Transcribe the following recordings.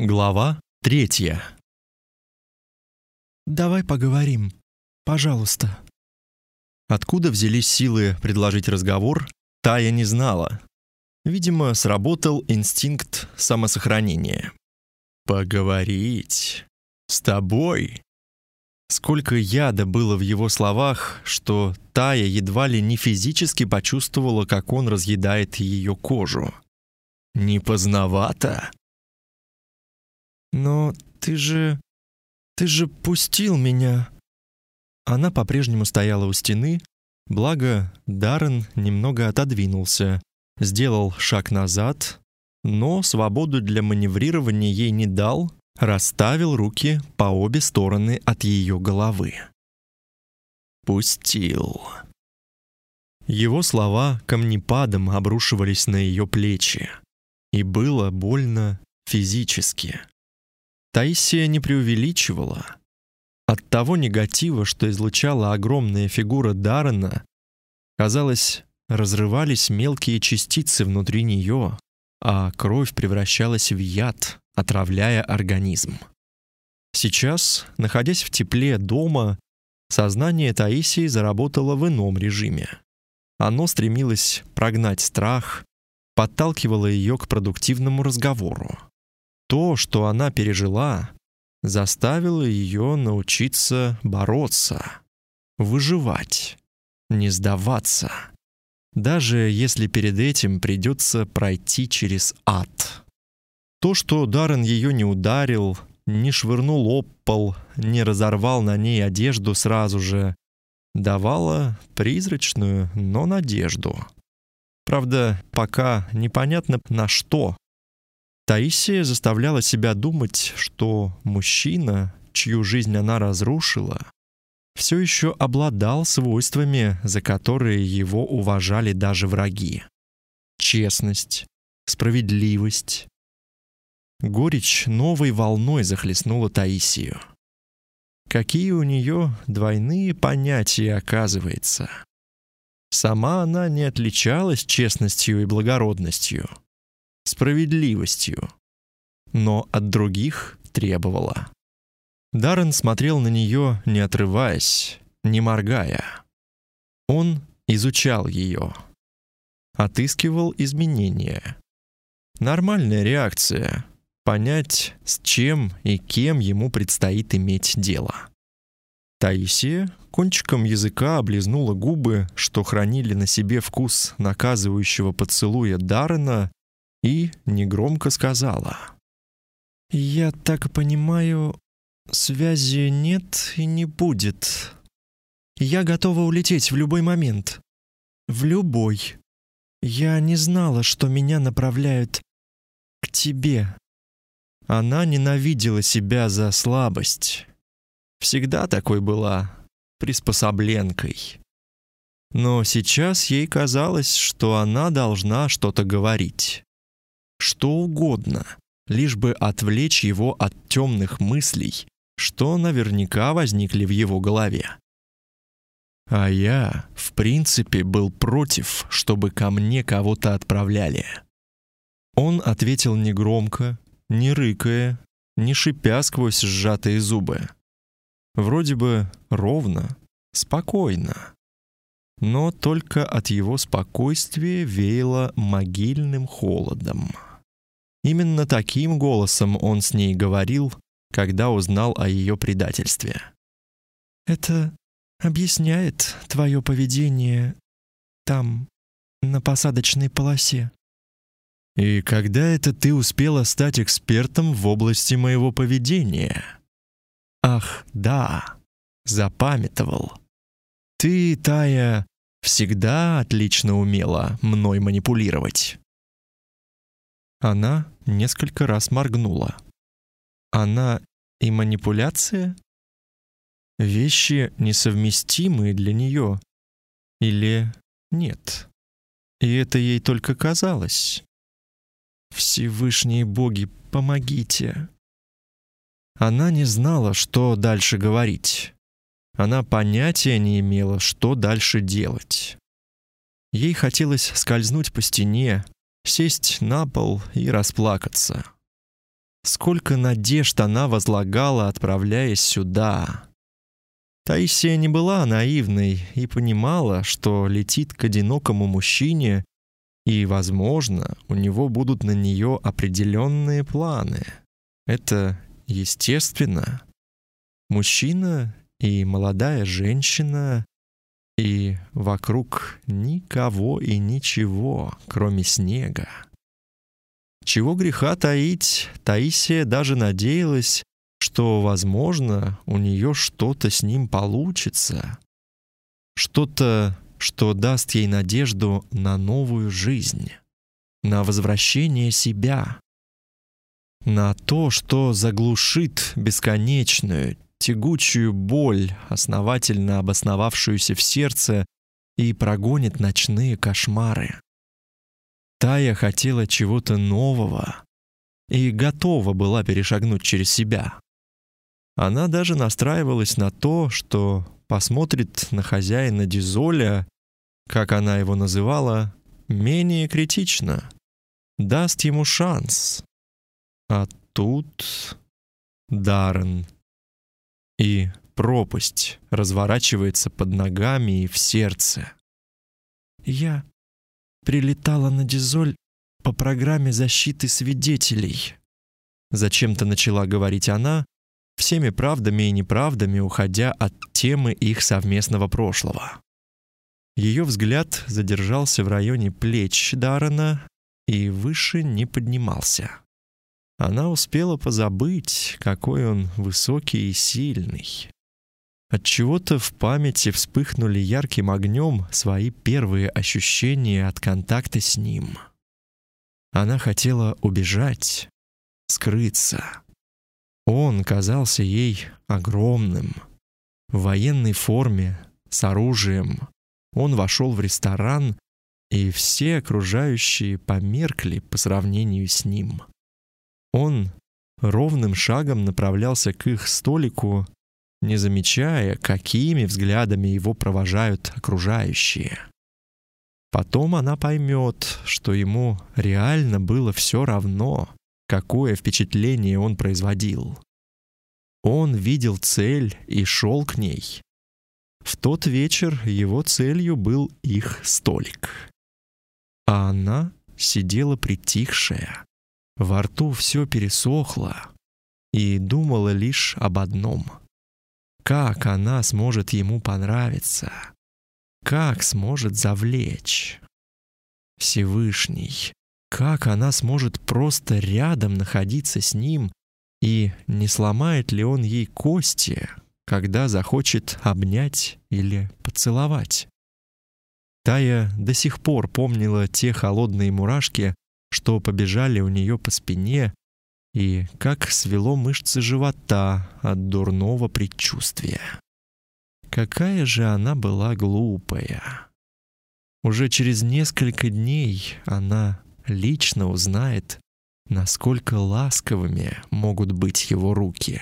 Глава третья. «Давай поговорим, пожалуйста». Откуда взялись силы предложить разговор, Тая не знала. Видимо, сработал инстинкт самосохранения. «Поговорить? С тобой?» Сколько яда было в его словах, что Тая едва ли не физически почувствовала, как он разъедает ее кожу. «Не поздновато?» «Но ты же... ты же пустил меня!» Она по-прежнему стояла у стены, благо Даррен немного отодвинулся, сделал шаг назад, но свободу для маневрирования ей не дал, расставил руки по обе стороны от ее головы. «Пустил». Его слова камнепадом обрушивались на ее плечи, и было больно физически. Таисия не преувеличивала. От того негатива, что излучала огромная фигура Даррена, казалось, разрывались мелкие частицы внутри нее, а кровь превращалась в яд, отравляя организм. Сейчас, находясь в тепле дома, сознание Таисии заработало в ином режиме. Оно стремилось прогнать страх, подталкивало ее к продуктивному разговору. То, что она пережила, заставило ее научиться бороться, выживать, не сдаваться, даже если перед этим придется пройти через ад. То, что Даррен ее не ударил, не швырнул об пол, не разорвал на ней одежду сразу же, давало призрачную, но надежду. Правда, пока непонятно на что Таисия заставляла себя думать, что мужчина, чью жизнь она разрушила, все еще обладал свойствами, за которые его уважали даже враги. Честность, справедливость. Горечь новой волной захлестнула Таисию. Какие у нее двойные понятия, оказывается. Сама она не отличалась честностью и благородностью — справедливостью, но от других требовала. Даррен смотрел на нее, не отрываясь, не моргая. Он изучал ее, отыскивал изменения. Нормальная реакция — понять, с чем и кем ему предстоит иметь дело. Таисия кончиком языка облизнула губы, что хранили на себе вкус наказывающего поцелуя Даррена, и негромко сказала. «Я так понимаю, связи нет и не будет. Я готова улететь в любой момент. В любой. Я не знала, что меня направляют к тебе». Она ненавидела себя за слабость. Всегда такой была, приспособленкой. Но сейчас ей казалось, что она должна что-то говорить что угодно, лишь бы отвлечь его от темных мыслей, что наверняка возникли в его голове. А я, в принципе, был против, чтобы ко мне кого-то отправляли. Он ответил негромко, не рыкая, не шипя сквозь сжатые зубы. Вроде бы ровно, спокойно. Но только от его спокойствия веяло могильным холодом. Именно таким голосом он с ней говорил, когда узнал о ее предательстве. «Это объясняет твое поведение там, на посадочной полосе». «И когда это ты успела стать экспертом в области моего поведения?» «Ах, да, запамятовал. Ты, Тая, всегда отлично умела мной манипулировать». Она несколько раз моргнула. Она и манипуляция? Вещи несовместимые для нее. Или нет? И это ей только казалось. Всевышние боги, помогите. Она не знала, что дальше говорить. Она понятия не имела, что дальше делать. Ей хотелось скользнуть по стене, сесть на пол и расплакаться. сколько надежд она возлагала, отправляясь сюда. Таисия не была наивной и понимала, что летит к одинокому мужчине, и, возможно, у него будут на нее определенные планы. Это естественно. Мужчина и молодая женщина, и вокруг никого и ничего, кроме снега. Чего греха таить, Таисия даже надеялась, что, возможно, у нее что-то с ним получится. Что-то, что даст ей надежду на новую жизнь, на возвращение себя, на то, что заглушит бесконечную, тягучую боль, основательно обосновавшуюся в сердце, и прогонит ночные кошмары. Тая хотела чего-то нового и готова была перешагнуть через себя. Она даже настраивалась на то, что посмотрит на хозяина Дизоля, как она его называла, менее критично, даст ему шанс. А тут Даррен и пропасть разворачивается под ногами и в сердце. Я прилетала на Дизоль по программе защиты свидетелей. Зачем-то начала говорить она, всеми правдами и неправдами уходя от темы их совместного прошлого. Ее взгляд задержался в районе плеч Даррена и выше не поднимался. Она успела позабыть, какой он высокий и сильный. От чего-то в памяти вспыхнули ярким огнем свои первые ощущения от контакта с ним. Она хотела убежать, скрыться. Он казался ей огромным. В военной форме, с оружием. Он вошел в ресторан, и все окружающие померкли по сравнению с ним. Он ровным шагом направлялся к их столику, не замечая, какими взглядами его провожают окружающие. Потом она поймет, что ему реально было все равно, какое впечатление он производил. Он видел цель и шел к ней. В тот вечер его целью был их столик. А она сидела притихшая, во рту все пересохло и думала лишь об одном. Как она сможет ему понравиться? Как сможет завлечь? Всевышний, как она сможет просто рядом находиться с ним и не сломает ли он ей кости, когда захочет обнять или поцеловать? Тая до сих пор помнила те холодные мурашки, что побежали у нее по спине и как свело мышцы живота от дурного предчувствия. Какая же она была глупая. Уже через несколько дней она лично узнает, насколько ласковыми могут быть его руки.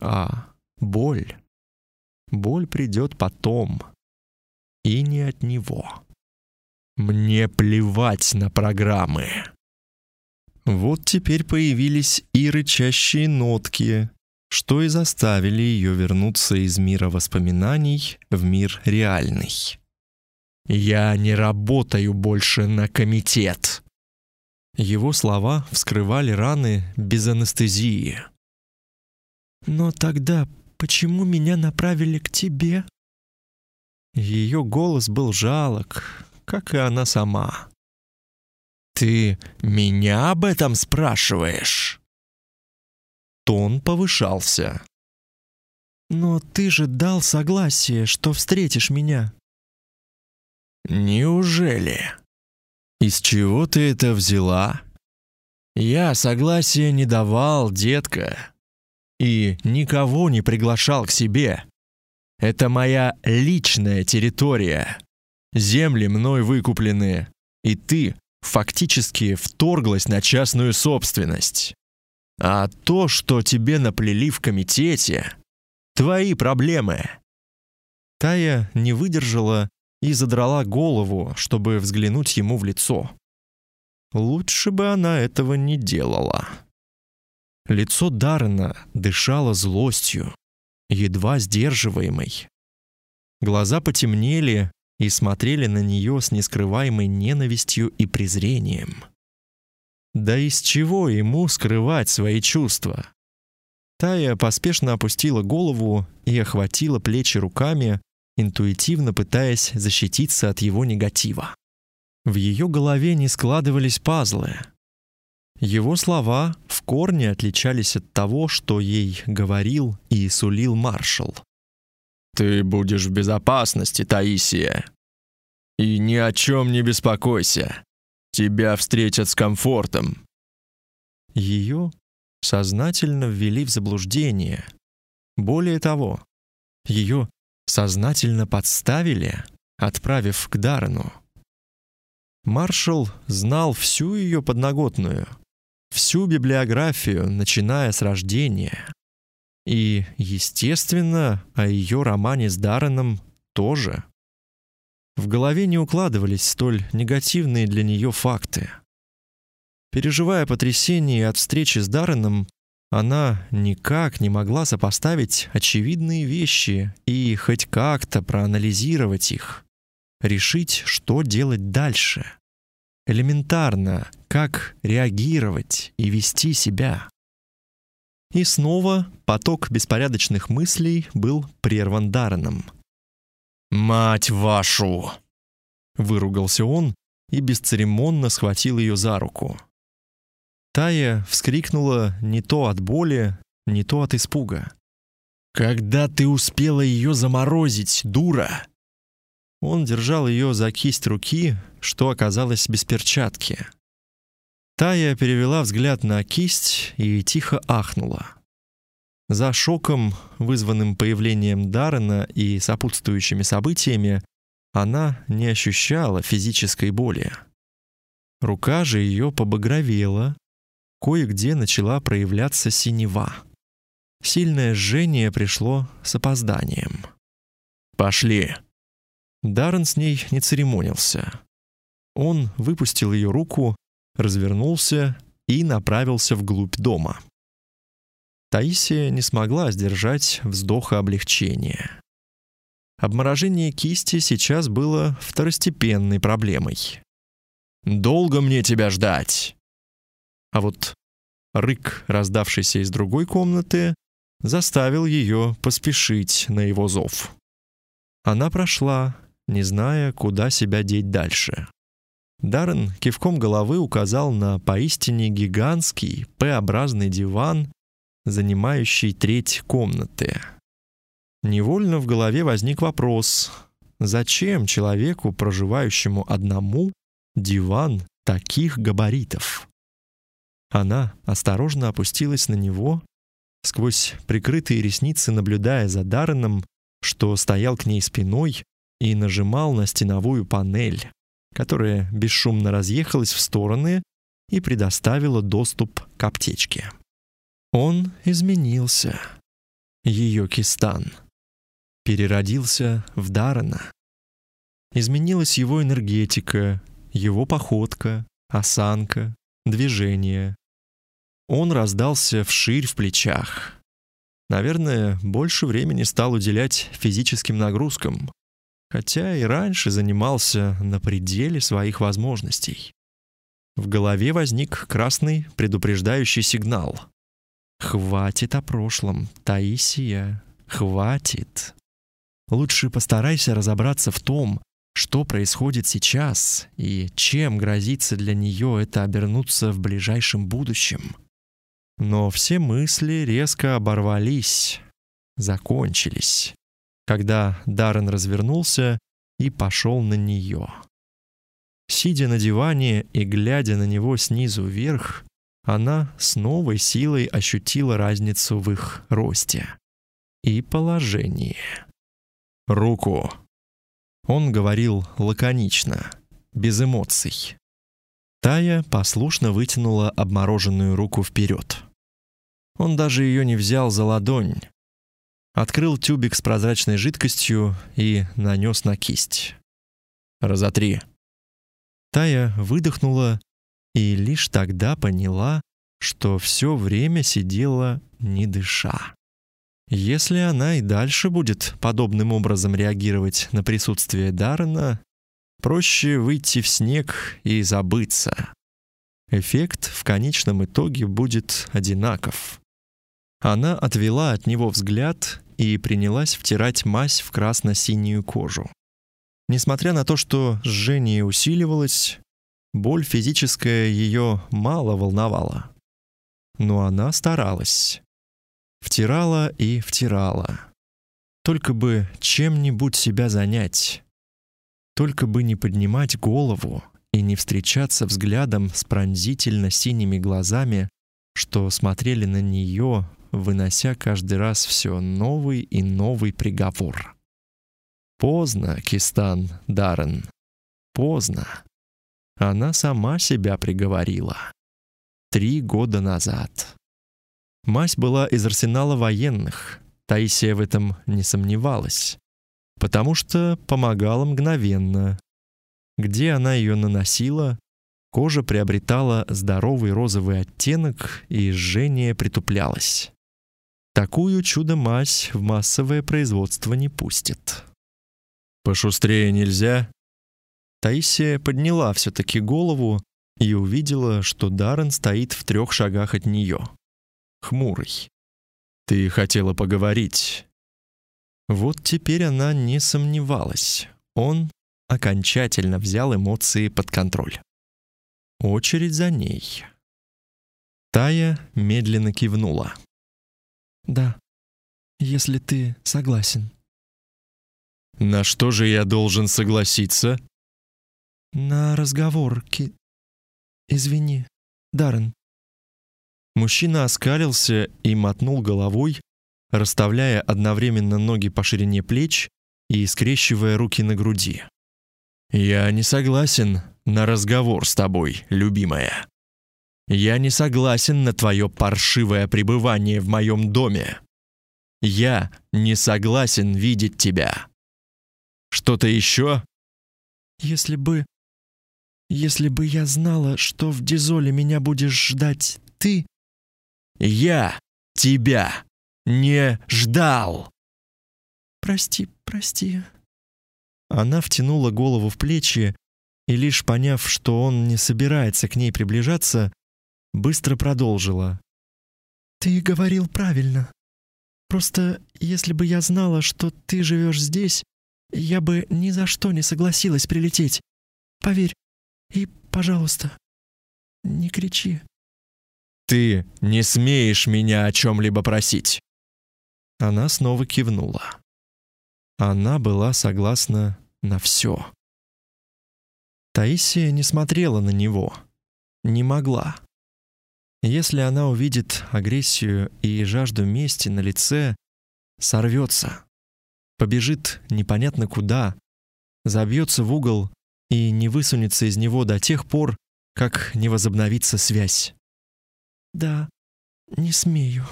А боль, боль придет потом, и не от него. Мне плевать на программы. Вот теперь появились и рычащие нотки, что и заставили ее вернуться из мира воспоминаний в мир реальный. «Я не работаю больше на комитет!» Его слова вскрывали раны без анестезии. «Но тогда почему меня направили к тебе?» Ее голос был жалок, как и она сама. «Ты меня об этом спрашиваешь?» Тон повышался. «Но ты же дал согласие, что встретишь меня». «Неужели? Из чего ты это взяла?» «Я согласия не давал, детка, и никого не приглашал к себе. Это моя личная территория. Земли мной выкуплены, и ты фактически вторглась на частную собственность. А то, что тебе наплели в комитете, твои проблемы. Тая не выдержала и задрала голову, чтобы взглянуть ему в лицо. Лучше бы она этого не делала. Лицо Даррена дышало злостью, едва сдерживаемой. Глаза потемнели и смотрели на нее с нескрываемой ненавистью и презрением. Да из чего ему скрывать свои чувства? Тая поспешно опустила голову и охватила плечи руками, интуитивно пытаясь защититься от его негатива. В ее голове не складывались пазлы. Его слова в корне отличались от того, что ей говорил и сулил маршал. «Ты будешь в безопасности, Таисия. И ни о чем не беспокойся. Тебя встретят с комфортом». Ее сознательно ввели в заблуждение. Более того, ее сознательно подставили, отправив к Даррену. Маршал знал всю ее подноготную, всю библиографию, начиная с рождения. И, естественно, о ее романе с Дарреном тоже. В голове не укладывались столь негативные для нее факты. Переживая потрясение от встречи с Дарреном, она никак не могла сопоставить очевидные вещи и хоть как-то проанализировать их решить, что делать дальше. Элементарно, как реагировать и вести себя. И снова поток беспорядочных мыслей был прерван Дарреном. «Мать вашу!» Выругался он и бесцеремонно схватил ее за руку. Тая вскрикнула не то от боли, не то от испуга. «Когда ты успела ее заморозить, дура?» Он держал ее за кисть руки, что оказалось без перчатки. Тая перевела взгляд на кисть и тихо ахнула. За шоком, вызванным появлением Даррена и сопутствующими событиями, она не ощущала физической боли. Рука же ее побагровела, кое-где начала проявляться синева. Сильное жжение пришло с опозданием. «Пошли!» Даррен с ней не церемонился. Он выпустил ее руку, развернулся и направился вглубь дома. Таисия не смогла сдержать вздоха облегчения. Обморожение кисти сейчас было второстепенной проблемой. «Долго мне тебя ждать?» А вот рык, раздавшийся из другой комнаты, заставил ее поспешить на его зов. Она прошла, не зная, куда себя деть дальше. Даррен кивком головы указал на поистине гигантский П-образный диван, занимающий треть комнаты. Невольно в голове возник вопрос: зачем человеку, проживающему одному, диван таких габаритов? Она осторожно опустилась на него, сквозь прикрытые ресницы наблюдая за Дарреном, что стоял к ней спиной и нажимал на стеновую панель, которая бесшумно разъехалась в стороны и предоставила доступ к аптечке. Он изменился. Ее Кистан переродился в Дарана. Изменилась его энергетика, его походка, осанка, движение. Он раздался вширь в плечах. Наверное, больше времени стал уделять физическим нагрузкам, хотя и раньше занимался на пределе своих возможностей. В голове возник красный предупреждающий сигнал. Хватит о прошлом, Таисия, хватит. Лучше постарайся разобраться в том, что происходит сейчас и чем грозится для нее это обернуться в ближайшем будущем. Но все мысли резко оборвались, закончились когда Даррен развернулся и пошел на нее. Сидя на диване и глядя на него снизу вверх, она с новой силой ощутила разницу в их росте и положении. «Руку!» Он говорил лаконично, без эмоций. Тая послушно вытянула обмороженную руку вперед. Он даже ее не взял за ладонь, Открыл тюбик с прозрачной жидкостью и нанес на кисть. Разотри. Тая выдохнула и лишь тогда поняла, что все время сидела не дыша. Если она и дальше будет подобным образом реагировать на присутствие Даррена, проще выйти в снег и забыться. Эффект в конечном итоге будет одинаков. Она отвела от него взгляд и принялась втирать мазь в красно-синюю кожу. Несмотря на то, что жжение усиливалось, боль физическая ее мало волновала. Но она старалась. Втирала и втирала. Только бы чем-нибудь себя занять. Только бы не поднимать голову и не встречаться взглядом с пронзительно синими глазами, что смотрели на нее, вынося каждый раз все новый и новый приговор. Поздно, Кистан, Даррен. Поздно. Она сама себя приговорила. Три года назад. Мась была из арсенала военных. Таисия в этом не сомневалась, потому что помогала мгновенно. Где она ее наносила, кожа приобретала здоровый розовый оттенок и жжение притуплялось. Такую чудо-мазь в массовое производство не пустит. Пошустрее нельзя. Таисия подняла все таки голову и увидела, что Даррен стоит в трех шагах от нее хмурый. Ты хотела поговорить. Вот теперь она не сомневалась. Он окончательно взял эмоции под контроль. Очередь за ней. Тая медленно кивнула. Да. Если ты согласен. На что же я должен согласиться? На разговор, Ки... Извини, Даррен. Мужчина оскалился и мотнул головой, расставляя одновременно ноги по ширине плеч и скрещивая руки на груди. Я не согласен на разговор с тобой, любимая. Я не согласен на твое паршивое пребывание в моем доме. Я не согласен видеть тебя. Что-то еще? Если бы если бы я знала, что в Дизоле меня будешь ждать ты, я тебя не ждал. Прости, прости. Она втянула голову в плечи и лишь поняв, что он не собирается к ней приближаться, быстро продолжила: Ты говорил правильно. Просто если бы я знала, что ты живешь здесь, я бы ни за что не согласилась прилететь. Поверь. И, пожалуйста, не кричи. Ты не смеешь меня о чем либо просить. Она снова кивнула. Она была согласна на все. Таисия не смотрела на него, не могла. Если она увидит агрессию и жажду мести на лице, сорвется, побежит непонятно куда, забьется в угол и не высунется из него до тех пор, как не возобновится связь. Да, не смею.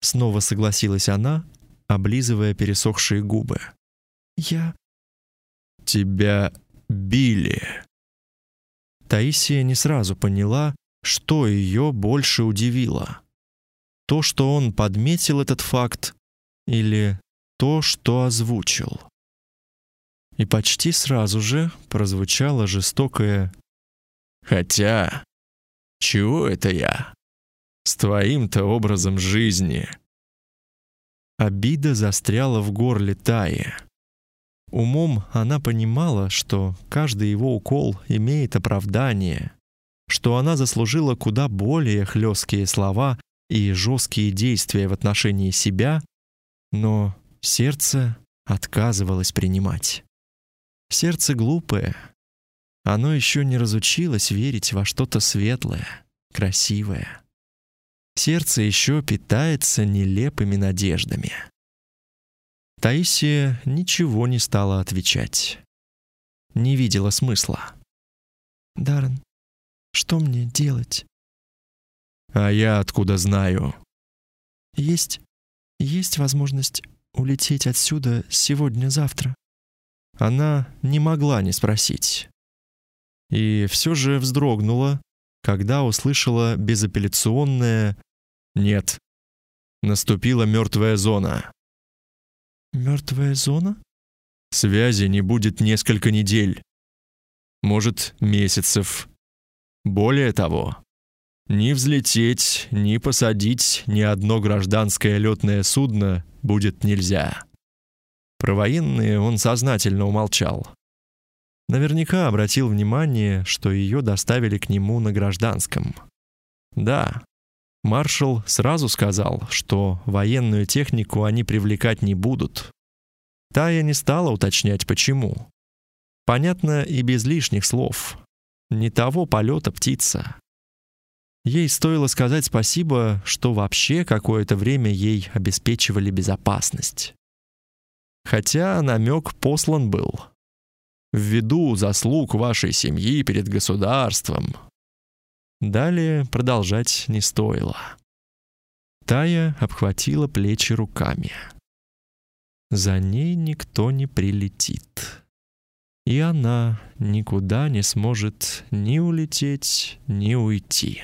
Снова согласилась она, облизывая пересохшие губы. Я тебя били. Таисия не сразу поняла, что ее больше удивило. То, что он подметил этот факт, или то, что озвучил. И почти сразу же прозвучало жестокое «Хотя, чего это я?» с твоим-то образом жизни. Обида застряла в горле Таи. Умом она понимала, что каждый его укол имеет оправдание, что она заслужила куда более хлесткие слова и жесткие действия в отношении себя, но сердце отказывалось принимать. Сердце глупое. Оно еще не разучилось верить во что-то светлое, красивое. Сердце еще питается нелепыми надеждами. Таисия ничего не стала отвечать. Не видела смысла. Даррен, что мне делать? А я откуда знаю? Есть есть возможность улететь отсюда сегодня-завтра. Она не могла не спросить. И все же вздрогнула, когда услышала безапелляционное «нет». Наступила мертвая зона. Мертвая зона? Связи не будет несколько недель. Может, месяцев. Более того, ни взлететь, ни посадить ни одно гражданское летное судно будет нельзя. Про военные он сознательно умолчал. Наверняка обратил внимание, что ее доставили к нему на гражданском. Да, маршал сразу сказал, что военную технику они привлекать не будут. Тая не стала уточнять, почему. Понятно и без лишних слов. Не того полета птица. Ей стоило сказать спасибо, что вообще какое-то время ей обеспечивали безопасность. Хотя намек послан был. Ввиду заслуг вашей семьи перед государством. Далее продолжать не стоило. Тая обхватила плечи руками. За ней никто не прилетит. И она никуда не сможет ни улететь, ни уйти.